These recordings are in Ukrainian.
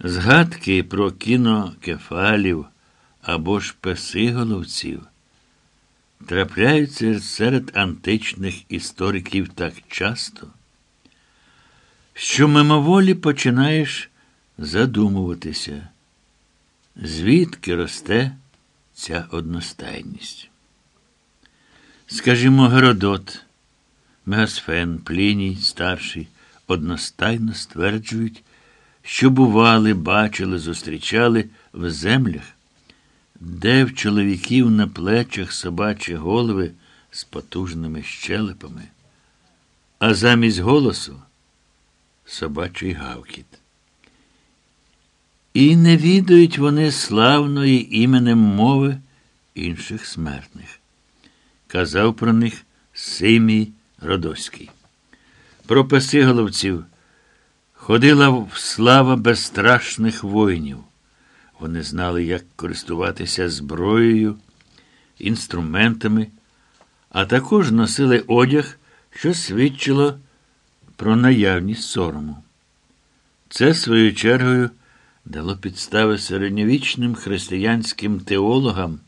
Згадки про кінокефалів або ж песиголовців трапляються серед античних істориків так часто, що мимоволі починаєш задумуватися, звідки росте ця одностайність. Скажімо, Геродот, Мегасфен, Пліній, старший одностайно стверджують, що бували, бачили, зустрічали в землях, де в чоловіків на плечах собачі голови з потужними щелепами, а замість голосу собачий гавкіт. І не відають вони славної іменем мови інших смертних. Казав про них Симій Родоський. Про песиголовців ходила в слава безстрашних воїнів. Вони знали, як користуватися зброєю, інструментами, а також носили одяг, що свідчило про наявність сорому. Це, своєю чергою, дало підстави середньовічним християнським теологам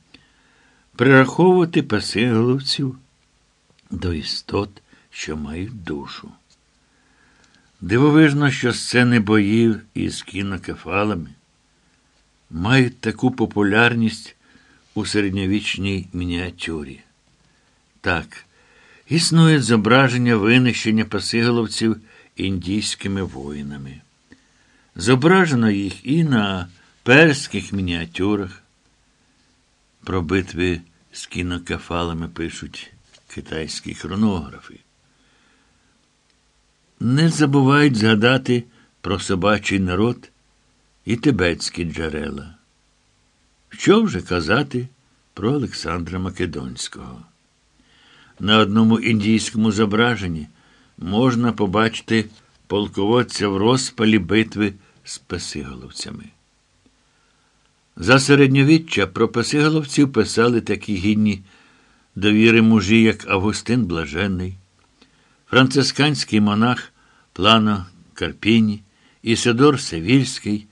прираховувати пасиголовців до істот, що мають душу. Дивовижно, що сцени боїв із кінокефалами мають таку популярність у середньовічній мініатюрі. Так, існують зображення винищення пасиголовців індійськими воїнами. Зображено їх і на перських мініатюрах. Про битви з кінокефалами пишуть китайські хронографи. Не забувають згадати про собачий народ і тибетські джерела. Що вже казати про Олександра Македонського? На одному індійському зображенні можна побачити полководця в розпалі битви з песиголовцями. За середньовіччя про песиголовців писали такі гідні довіри мужі, як Августин Блаженний, францисканський монах Плано Карпіні, Ісидор Севільський,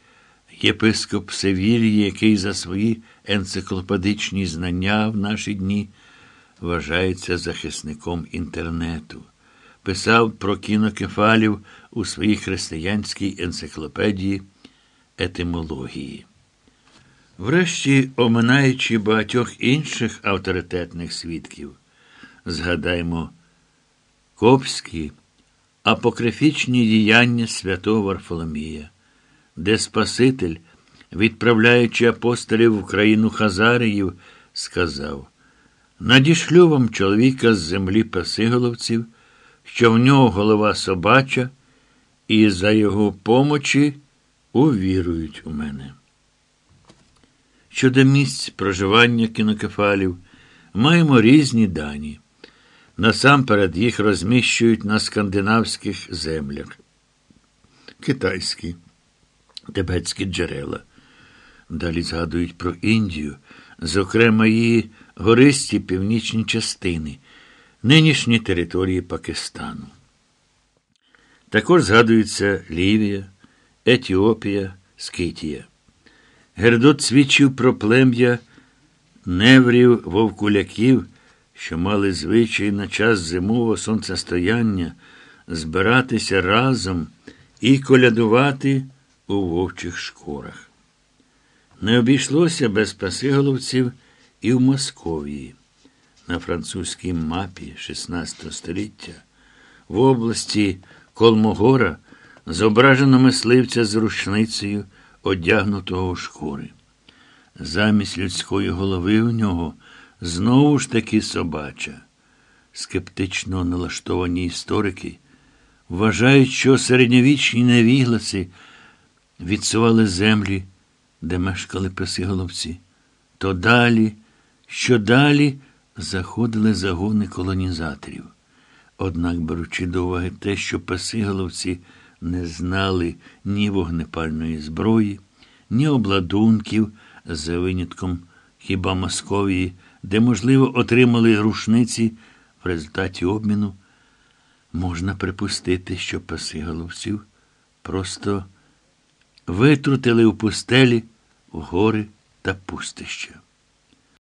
єпископ Севільї, який за свої енциклопедичні знання в наші дні вважається захисником інтернету, писав про кінокефалів у своїй християнській енциклопедії етимології. Врешті, оминаючи багатьох інших авторитетних свідків, згадаймо Копські апокрифічні діяння святого Варфоломія, де Спаситель, відправляючи апостолів в країну Хазаріїв, сказав Надішлю вам чоловіка з землі Пасиголовців, що в нього голова собача, і за його помочі увірують у мене. Щодо місць проживання кінокефалів, маємо різні дані. Насамперед їх розміщують на скандинавських землях. Китайські, тибетські джерела. Далі згадують про Індію, зокрема її гористі північні частини, нинішні території Пакистану. Також згадуються Лівія, Етіопія, Скитія. Гердот свідчив про плем'я неврів вовкуляків, що мали звичай на час зимового сонцестояння збиратися разом і колядувати у вовчих шкурах. Не обійшлося без пасиголовців і в Московії. На французькій мапі XVI століття в області Колмогора зображено мисливця з рушницею, одягнутого у шкури. Замість людської голови у нього знову ж таки собача. Скептично налаштовані історики вважають, що середньовічні невігласи відсували землі, де мешкали песиголовці, то далі, що далі заходили загони колонізаторів. Однак, беручи до уваги те, що песиголовці не знали ні вогнепальної зброї, ні обладунків, за винятком хіба Московії, де, можливо, отримали рушниці в результаті обміну, можна припустити, що паси головців просто витрутили у пустелі, в гори та пустища.